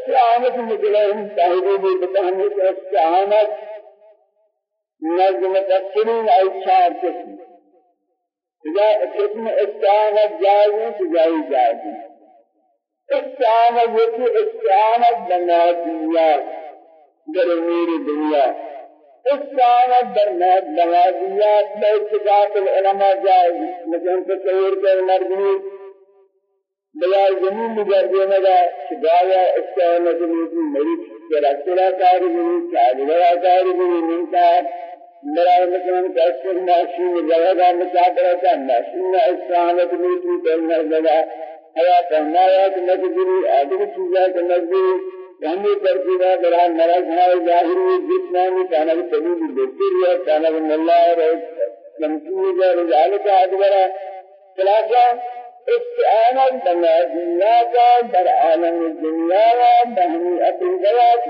استعانت مثلهم تهذيب بتهمت استعانت نظم تفسيرين أي شعر قسم. إذا قسم استعانت جائز تجائز جائز استعانت يكي استعانت بناديات در امیر دنیا. استعانت در بناديات باتفاق العلماء جائز مثلا تصور کر مرگنی بلا زمین بجرده مدا شبایا استعانت میتی مریض کراسرا کاری بنی چادرا کاری بنی منتا برای مثلا کسر ماشین جگہ مسافر کا ماشین استعانت میتی کرنا لگا حیا فرمایا کہ نجبری ادری چیزا کہ نجبری یعنی ترکیبہ برای مرض ہے ظاہری جسمانی کانا طبیب بہتر ہے کانا اللہ اور تمکین ہے رجال کا ادبرا خلاصہ استعانت بمادیات در عالم الدنیا و بہمی عقیدات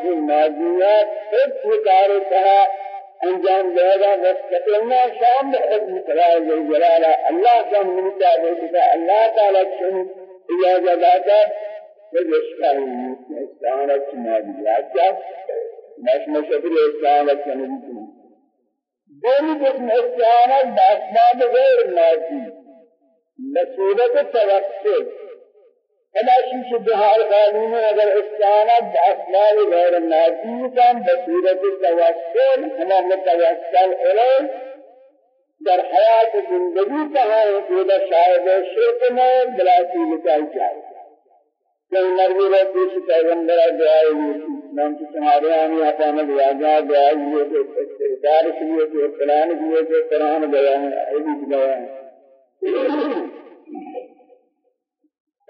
کار کہا۔ انجام دے گا مستقلنا شام خود مقرار جلال اللہ کا منتا دیتا اللہ تعالی چن اجازت آتا وجشکا استعانت مادیات کا مش مشبر استعانت کنی دونی قسم استعانت باسباب غیر مادی۔ بصورت توسل فلا شيء بحال قانون اگر استعانت بأسماء غير الناجي كان بصورت توسل هما متوسل إليه در حیات زندگی کہاں وہ شاید شرک میں بلاتی لکائی جائے کہ مرضی رہا پیش پیغمبر دعائے نام کی تمہارے آنے اپانا دعا جا دعائے ہوئے کہ استغفار کیے کہ قرآن کیے کہ قرآن بیان ہے عیدی بیان. ہے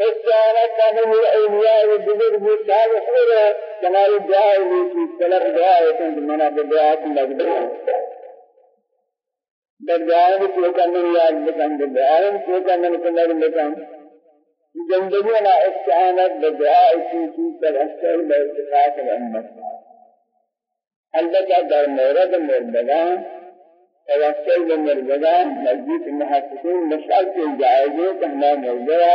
استعانت كانوا الأولياء والبزرگ والصالحين كما الدعاء في سلف دعاء كنت منا بدعاء لك بدعاء في كان ياد بكم بدعاء في كان كنا بكم زندگی لا استعانت بدعاء في في تأثر بارتفاع الأمة البته در مورد مردگان توسل بمرجدا نزدیک محققین مشعل کے جائزے کہنا موجودہ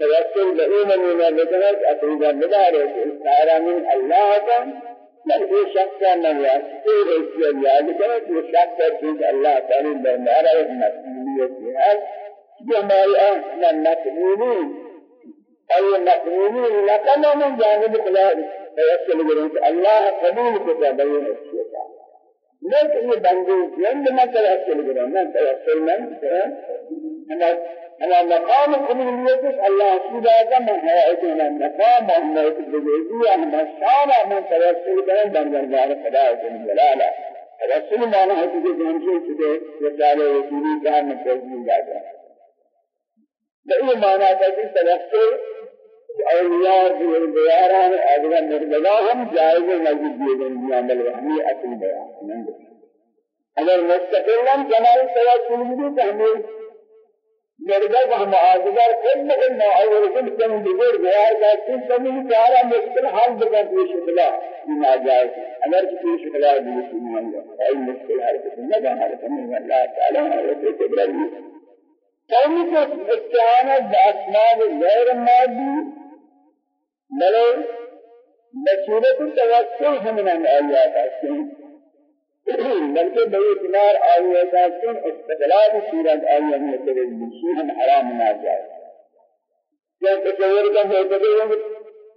توسل بإيمان من الرجلات أتوجه مدارس استعارة من الله كان لكن شخص من يستطيع إسلام ذلك وشخص چیز اللہ تعالی دربار مسئولیت ہے جو ہماری اہل مسئولین. أي مسئولین لکن من جانب خدا؟ توسل اللہ قبول کو بین الشیطان لكن يبندو يند ما توسل كده ما توسل من أنا أنا مقام كمية الله سبحانه ما هو أيضا مقام ما يتبدي أنا شان توسل كده بندر بار خدا جلاله توسل ما أنا هتيجي جنسي كده يسأله يقولي كان متوسل جاتا بأي معنى كده توسل اولیاء دیگر بیاران اگر مرغلا ہم جائز نزد دیگر عمل ہمیں اصل بیان اگر مستقلا جمال توکل بھی تو ہمیں مرغا ہم آزگار کل کل اول کل کل دیگر بیار کا کل کل چارا مشکل حل بکا پیش بلا بنا جائز اگر پیش بلا بھی سنیں گے اي مشکل حل کرنا ہے ہمارے اللہ تعالی ہے تبرئ قوم کو استعانت بأسماء غير مادي بلے بصورت توسل ہم نے آیات ہیں بلکہ بے اعتبار آیات ہیں استقلال صورت آیات میں تیرے ہم حرام نہ جائے کیا تصور کا ہے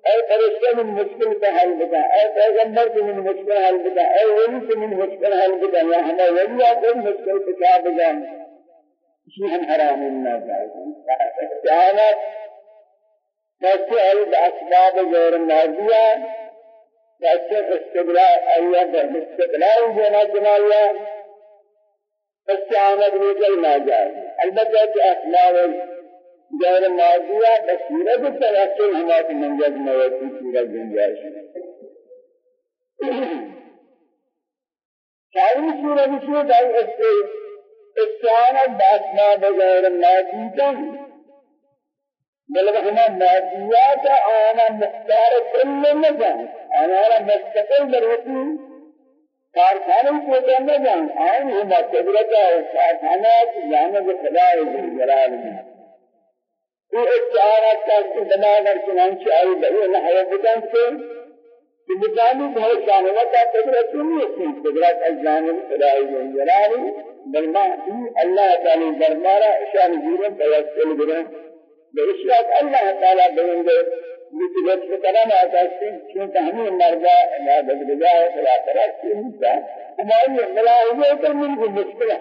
اے فرشتہ من مشکل کا حل بتا اے پیغمبر سے من مشکل حل بتا اے ولی سے من مشکل حل بتا یا ہمیں ولی کو مشکل بتا بجا ہم حرام نہ جائے فسأل بأسباب غير مادية فسأل استقلال أيها باستقلال جنا جماليا فاستعانت بكل ما جاء. البتة أسباب غير مادية بسيرة التوسل هما في منجز موتي سورة جنجاش. شاعر سورة بسورة استعانت بأسباب غير مادية بل هما ماديات أنا مختار كل نجان أنا مستقل برهتي کارخانوں کو کرنا جان آئین ہما قدرت اور کارخانات جانب خدا جلال. میں یہ اشعارات کا دماغ اور چنانچہ آئی بہو نحو بکن سے کہ بجانی بہت جانوتا قدرت نہیں ہے قدرت از جانب خدای جلالہ بل ما اللہ تعالی دربارہ اشان جیرن توسل بدن. بإشراك الله تعالى بين مثل لطف كلام آتاستي چونکہ ہمیں مرضى عبادت بجائے خلا ترک کی ہوتا ہماری ملاحظے پر من کو مشکل